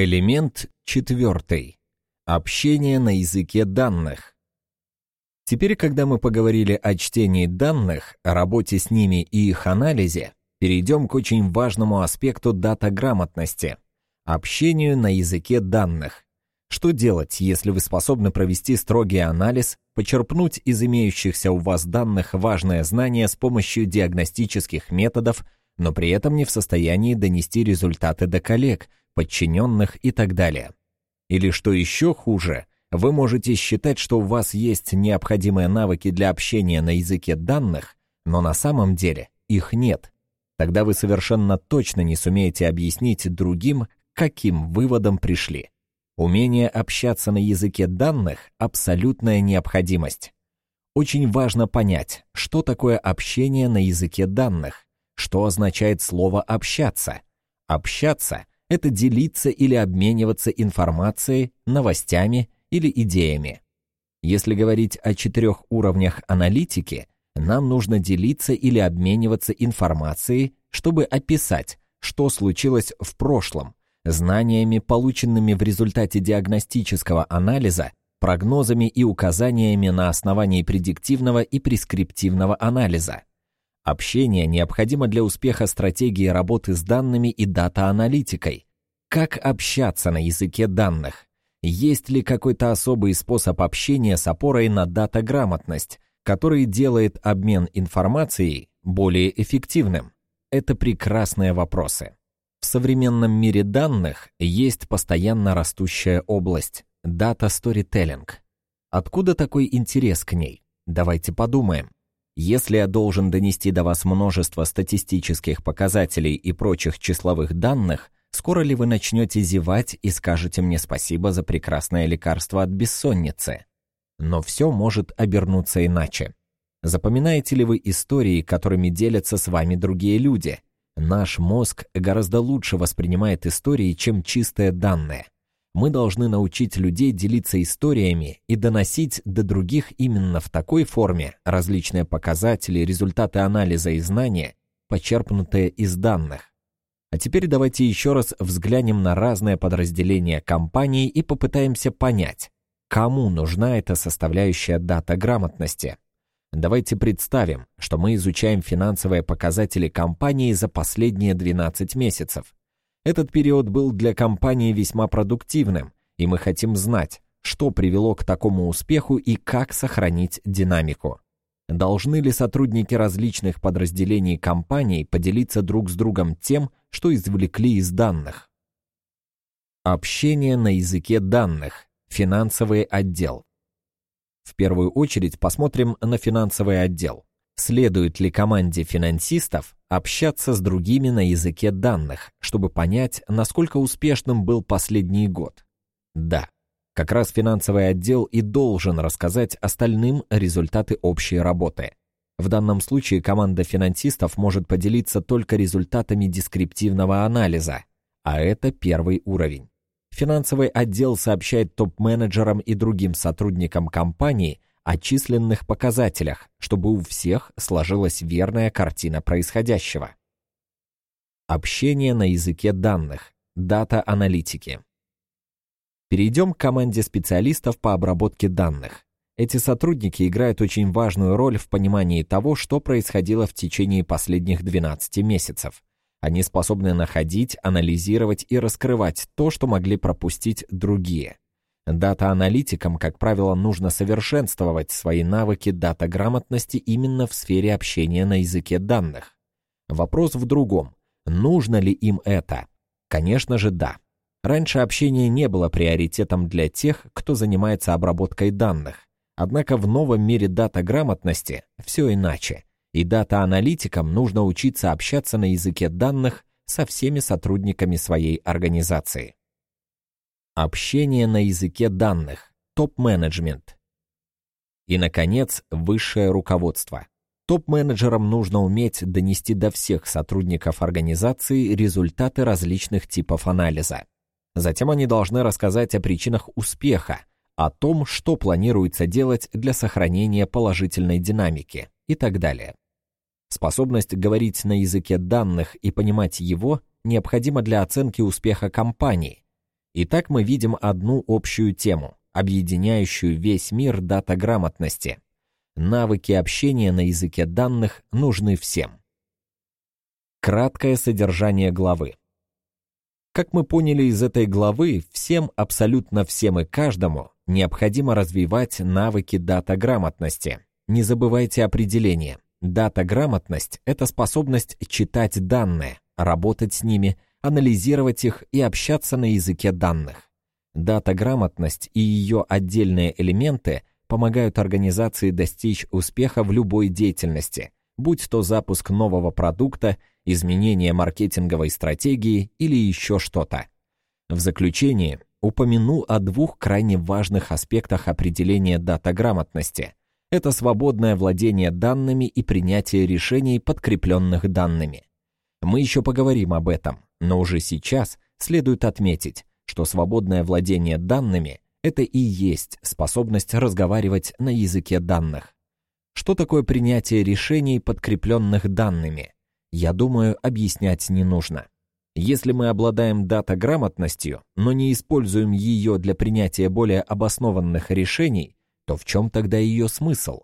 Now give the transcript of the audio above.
Элемент четвертый. Общение на языке данных. Теперь, когда мы поговорили о чтении данных, о работе с ними и их анализе, перейдем к очень важному аспекту датаграмотности – общению на языке данных. Что делать, если вы способны провести строгий анализ, почерпнуть из имеющихся у вас данных важное знание с помощью диагностических методов, но при этом не в состоянии донести результаты до коллег, подчиненных и так далее? Или что еще хуже, вы можете считать, что у вас есть необходимые навыки для общения на языке данных, но на самом деле их нет. Тогда вы совершенно точно не сумеете объяснить другим, каким выводом пришли. Умение общаться на языке данных – абсолютная необходимость. Очень важно понять, что такое общение на языке данных, что означает слово «общаться». Общаться – это делиться или обмениваться информацией, новостями или идеями. Если говорить о четырех уровнях аналитики, нам нужно делиться или обмениваться информацией, чтобы описать, что случилось в прошлом, знаниями, полученными в результате диагностического анализа, прогнозами и указаниями на основании предиктивного и прескриптивного анализа. Общение необходимо для успеха стратегии работы с данными и дата-аналитикой. Как общаться на языке данных? Есть ли какой-то особый способ общения с опорой на дата-грамотность, который делает обмен информацией более эффективным? Это прекрасные вопросы. В современном мире данных есть постоянно растущая область – дата-сторителлинг. Откуда такой интерес к ней? Давайте подумаем. Если я должен донести до вас множество статистических показателей и прочих числовых данных, скоро ли вы начнете зевать и скажете мне спасибо за прекрасное лекарство от бессонницы? Но все может обернуться иначе. Запоминаете ли вы истории, которыми делятся с вами другие люди – Наш мозг гораздо лучше воспринимает истории, чем чистые данные. Мы должны научить людей делиться историями и доносить до других именно в такой форме различные показатели, результаты анализа и знания, почерпнутые из данных. А теперь давайте еще раз взглянем на разные подразделения компании и попытаемся понять, кому нужна эта составляющая дата грамотности. Давайте представим, что мы изучаем финансовые показатели компании за последние 12 месяцев. Этот период был для компании весьма продуктивным, и мы хотим знать, что привело к такому успеху и как сохранить динамику. Должны ли сотрудники различных подразделений компании поделиться друг с другом тем, что извлекли из данных? Общение на языке данных. Финансовый отдел. В первую очередь посмотрим на финансовый отдел. Следует ли команде финансистов общаться с другими на языке данных, чтобы понять, насколько успешным был последний год? Да. Как раз финансовый отдел и должен рассказать остальным результаты общей работы. В данном случае команда финансистов может поделиться только результатами дескриптивного анализа, а это первый уровень. Финансовый отдел сообщает топ-менеджерам и другим сотрудникам компании о численных показателях, чтобы у всех сложилась верная картина происходящего. Общение на языке данных. Дата-аналитики. Перейдем к команде специалистов по обработке данных. Эти сотрудники играют очень важную роль в понимании того, что происходило в течение последних 12 месяцев. Они способны находить, анализировать и раскрывать то, что могли пропустить другие. Дата-аналитикам, как правило, нужно совершенствовать свои навыки дата-грамотности именно в сфере общения на языке данных. Вопрос в другом. Нужно ли им это? Конечно же, да. Раньше общение не было приоритетом для тех, кто занимается обработкой данных. Однако в новом мире дата-грамотности все иначе и дата-аналитикам нужно учиться общаться на языке данных со всеми сотрудниками своей организации. Общение на языке данных. Топ-менеджмент. И, наконец, высшее руководство. Топ-менеджерам нужно уметь донести до всех сотрудников организации результаты различных типов анализа. Затем они должны рассказать о причинах успеха, о том, что планируется делать для сохранения положительной динамики и так далее. Способность говорить на языке данных и понимать его необходима для оценки успеха компании. Итак, мы видим одну общую тему, объединяющую весь мир датаграмотности. Навыки общения на языке данных нужны всем. Краткое содержание главы. Как мы поняли из этой главы, всем, абсолютно всем и каждому необходимо развивать навыки датаграмотности. Не забывайте определение. Датаграмотность – это способность читать данные, работать с ними, анализировать их и общаться на языке данных. Датаграмотность и ее отдельные элементы помогают организации достичь успеха в любой деятельности, будь то запуск нового продукта, изменение маркетинговой стратегии или еще что-то. В заключение упомяну о двух крайне важных аспектах определения датаграмотности. Это свободное владение данными и принятие решений, подкрепленных данными. Мы еще поговорим об этом, но уже сейчас следует отметить, что свободное владение данными – это и есть способность разговаривать на языке данных. Что такое принятие решений, подкрепленных данными? Я думаю, объяснять не нужно. Если мы обладаем датаграмотностью, но не используем ее для принятия более обоснованных решений, то в чем тогда ее смысл?